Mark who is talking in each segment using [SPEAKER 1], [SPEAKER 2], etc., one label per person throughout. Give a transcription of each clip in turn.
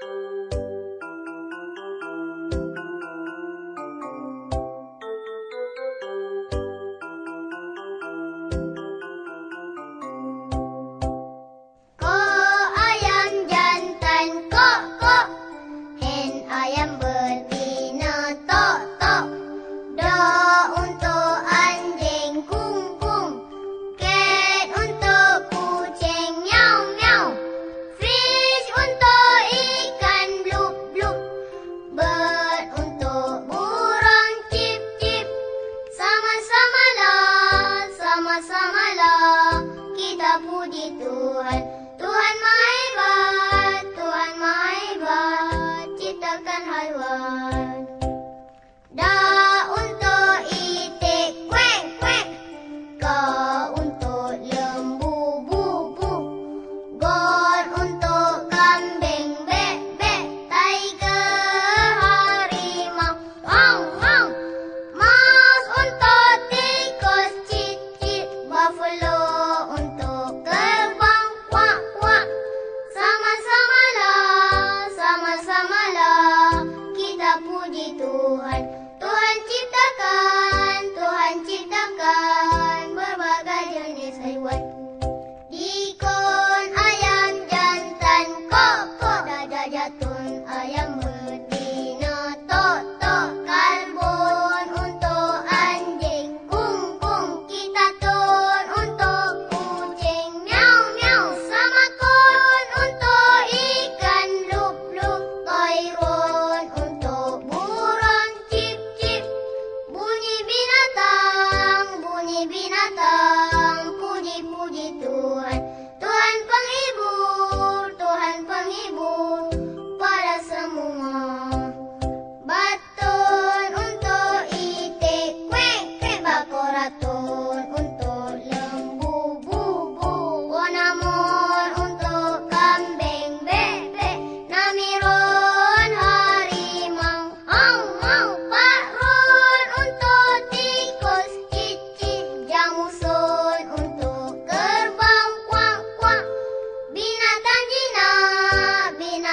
[SPEAKER 1] Bye. puji Tuhan. Tuhan Maha Esa なと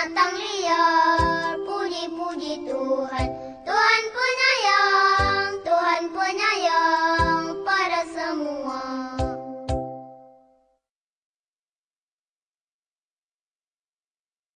[SPEAKER 1] datang liar. Puji-puji Tuhan. Tuhan punya penyayang